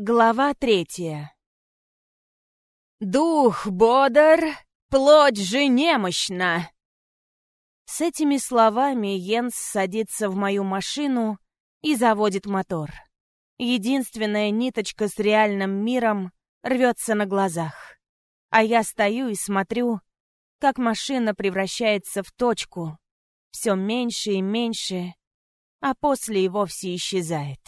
Глава третья. «Дух бодр, плоть же немощна!» С этими словами Йенс садится в мою машину и заводит мотор. Единственная ниточка с реальным миром рвется на глазах. А я стою и смотрю, как машина превращается в точку, все меньше и меньше, а после и вовсе исчезает.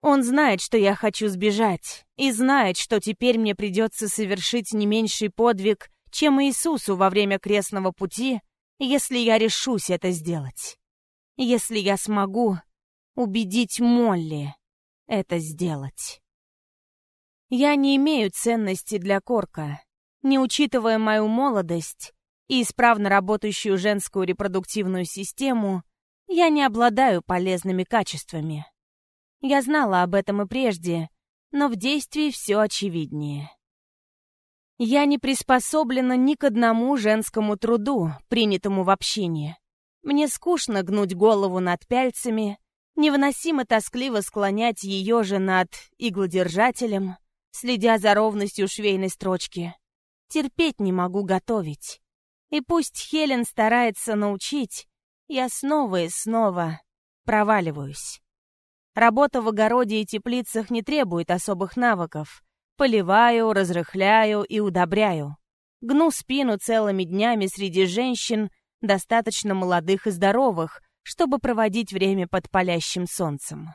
Он знает, что я хочу сбежать, и знает, что теперь мне придется совершить не меньший подвиг, чем Иисусу во время крестного пути, если я решусь это сделать. Если я смогу убедить Молли это сделать. Я не имею ценности для Корка, не учитывая мою молодость и исправно работающую женскую репродуктивную систему, я не обладаю полезными качествами. Я знала об этом и прежде, но в действии все очевиднее. Я не приспособлена ни к одному женскому труду, принятому в общине. Мне скучно гнуть голову над пяльцами, невыносимо тоскливо склонять ее же над иглодержателем, следя за ровностью швейной строчки. Терпеть не могу готовить. И пусть Хелен старается научить, я снова и снова проваливаюсь. Работа в огороде и теплицах не требует особых навыков. Поливаю, разрыхляю и удобряю. Гну спину целыми днями среди женщин, достаточно молодых и здоровых, чтобы проводить время под палящим солнцем.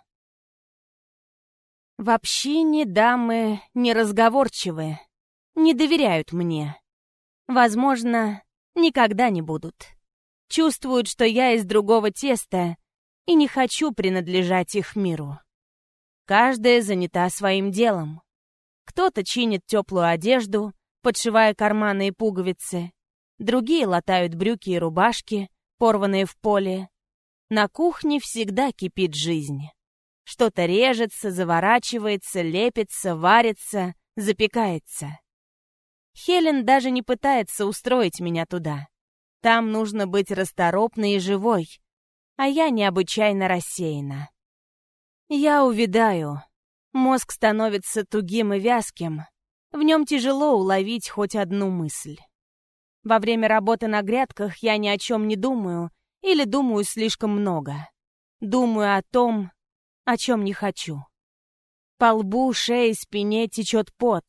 В общине дамы неразговорчивые, не доверяют мне. Возможно, никогда не будут. Чувствуют, что я из другого теста и не хочу принадлежать их миру. Каждая занята своим делом. Кто-то чинит теплую одежду, подшивая карманы и пуговицы. Другие латают брюки и рубашки, порванные в поле. На кухне всегда кипит жизнь. Что-то режется, заворачивается, лепится, варится, запекается. Хелен даже не пытается устроить меня туда. Там нужно быть расторопной и живой, а я необычайно рассеяна. Я увядаю. Мозг становится тугим и вязким. В нем тяжело уловить хоть одну мысль. Во время работы на грядках я ни о чем не думаю или думаю слишком много. Думаю о том, о чем не хочу. По лбу, шее, спине течет пот.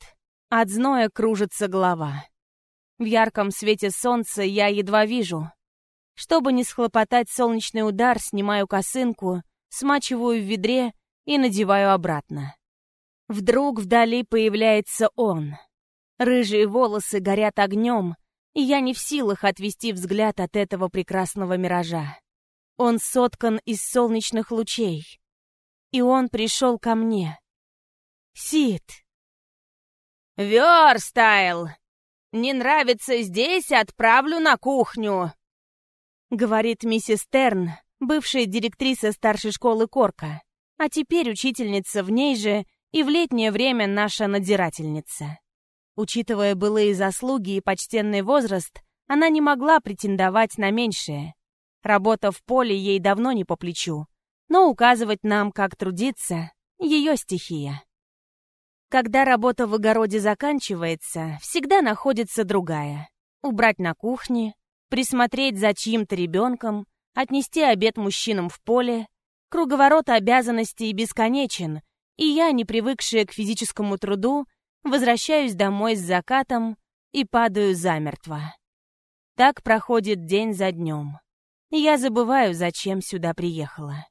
От зноя кружится голова. В ярком свете солнца я едва вижу, чтобы не схлопотать солнечный удар, снимаю косынку, смачиваю в ведре и надеваю обратно. Вдруг вдали появляется он. Рыжие волосы горят огнем, и я не в силах отвести взгляд от этого прекрасного миража. Он соткан из солнечных лучей. И он пришел ко мне. Сид. «Верстайл! Не нравится здесь, отправлю на кухню!» Говорит миссис Терн, бывшая директриса старшей школы Корка, а теперь учительница в ней же и в летнее время наша надзирательница. Учитывая былые заслуги и почтенный возраст, она не могла претендовать на меньшее. Работа в поле ей давно не по плечу, но указывать нам, как трудиться, ее стихия. Когда работа в огороде заканчивается, всегда находится другая. Убрать на кухне, присмотреть за чьим-то ребенком, отнести обед мужчинам в поле. Круговорот обязанностей бесконечен, и я, не привыкшая к физическому труду, возвращаюсь домой с закатом и падаю замертво. Так проходит день за днем. Я забываю, зачем сюда приехала.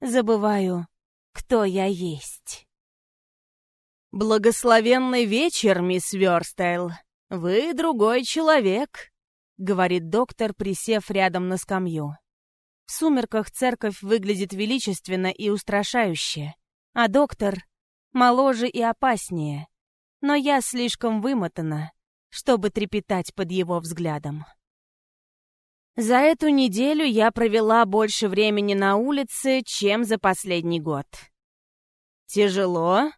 Забываю, кто я есть. «Благословенный вечер, мисс Вёрстайл. Вы другой человек», — говорит доктор, присев рядом на скамью. В сумерках церковь выглядит величественно и устрашающе, а доктор моложе и опаснее. Но я слишком вымотана, чтобы трепетать под его взглядом. За эту неделю я провела больше времени на улице, чем за последний год. Тяжело?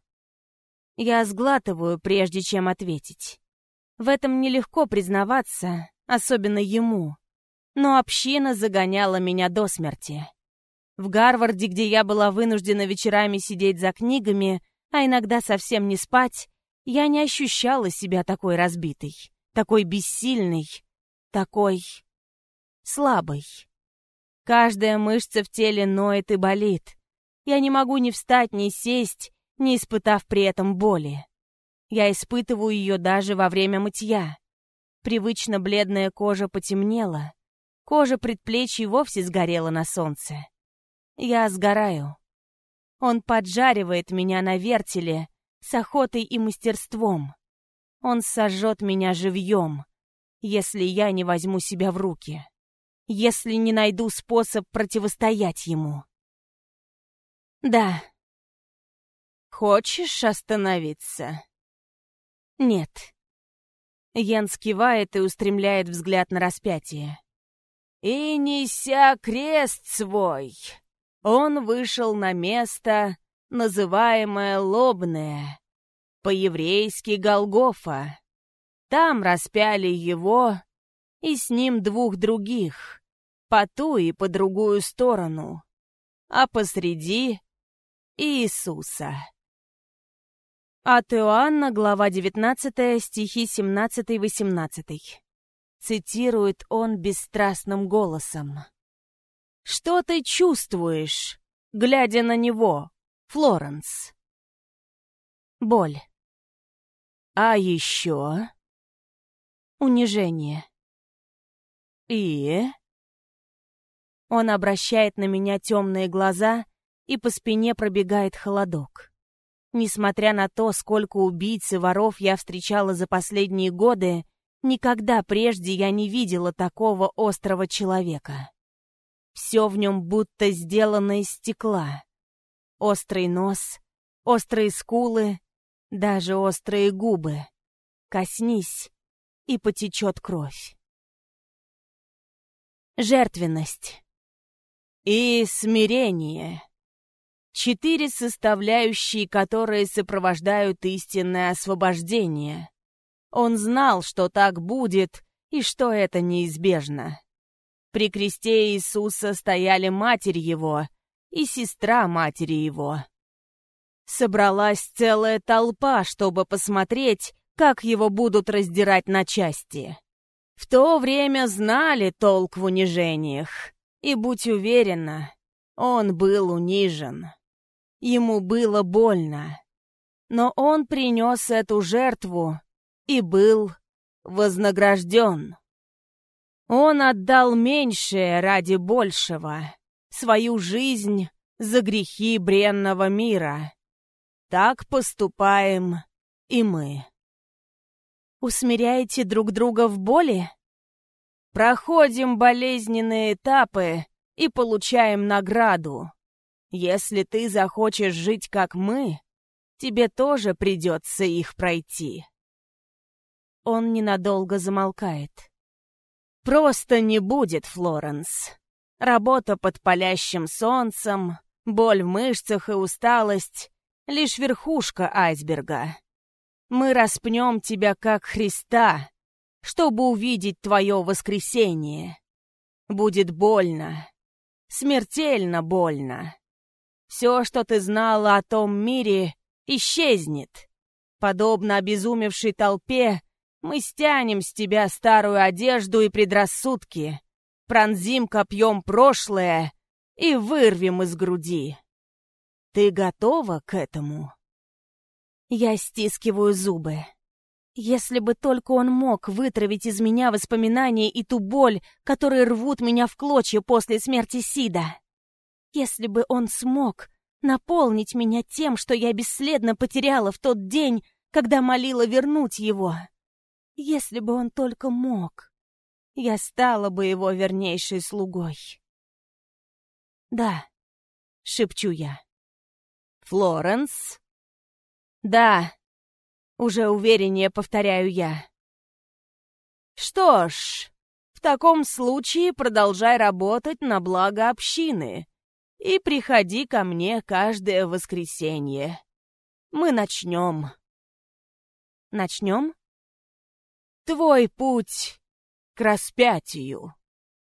Я сглатываю, прежде чем ответить. В этом нелегко признаваться, особенно ему. Но община загоняла меня до смерти. В Гарварде, где я была вынуждена вечерами сидеть за книгами, а иногда совсем не спать, я не ощущала себя такой разбитой, такой бессильной, такой слабой. Каждая мышца в теле ноет и болит. Я не могу ни встать, ни сесть, не испытав при этом боли. Я испытываю ее даже во время мытья. Привычно бледная кожа потемнела, кожа предплечий вовсе сгорела на солнце. Я сгораю. Он поджаривает меня на вертеле с охотой и мастерством. Он сожжет меня живьем, если я не возьму себя в руки, если не найду способ противостоять ему. Да. Хочешь остановиться? Нет. Йенс кивает и устремляет взгляд на распятие. «И неся крест свой, он вышел на место, называемое Лобное, по-еврейски Голгофа. Там распяли его и с ним двух других, по ту и по другую сторону, а посреди — Иисуса. От Иоанна, глава 19, стихи 17-18. Цитирует он бесстрастным голосом. «Что ты чувствуешь, глядя на него, Флоренс?» Боль. А еще... Унижение. И... Он обращает на меня темные глаза, и по спине пробегает холодок. Несмотря на то, сколько убийц и воров я встречала за последние годы, никогда прежде я не видела такого острого человека. Все в нем будто сделано из стекла. Острый нос, острые скулы, даже острые губы. Коснись, и потечет кровь. Жертвенность. И смирение. Четыре составляющие, которые сопровождают истинное освобождение. Он знал, что так будет и что это неизбежно. При кресте Иисуса стояли матерь его и сестра матери его. Собралась целая толпа, чтобы посмотреть, как его будут раздирать на части. В то время знали толк в унижениях, и, будь уверена, он был унижен. Ему было больно. Но он принес эту жертву и был вознагражден. Он отдал меньшее ради большего, свою жизнь за грехи бренного мира. Так поступаем и мы. Усмиряете друг друга в боли? Проходим болезненные этапы и получаем награду. Если ты захочешь жить как мы, тебе тоже придется их пройти. Он ненадолго замолкает. Просто не будет, Флоренс. Работа под палящим солнцем, боль в мышцах и усталость — лишь верхушка айсберга. Мы распнем тебя как Христа, чтобы увидеть твое воскресение. Будет больно, смертельно больно. Все, что ты знала о том мире, исчезнет. Подобно обезумевшей толпе, мы стянем с тебя старую одежду и предрассудки, пронзим копьем прошлое и вырвем из груди. Ты готова к этому? Я стискиваю зубы. Если бы только он мог вытравить из меня воспоминания и ту боль, которые рвут меня в клочья после смерти Сида. Если бы он смог наполнить меня тем, что я бесследно потеряла в тот день, когда молила вернуть его. Если бы он только мог, я стала бы его вернейшей слугой. «Да», — шепчу я. «Флоренс?» «Да», — уже увереннее повторяю я. «Что ж, в таком случае продолжай работать на благо общины и приходи ко мне каждое воскресенье. Мы начнем. Начнем? Твой путь к распятию.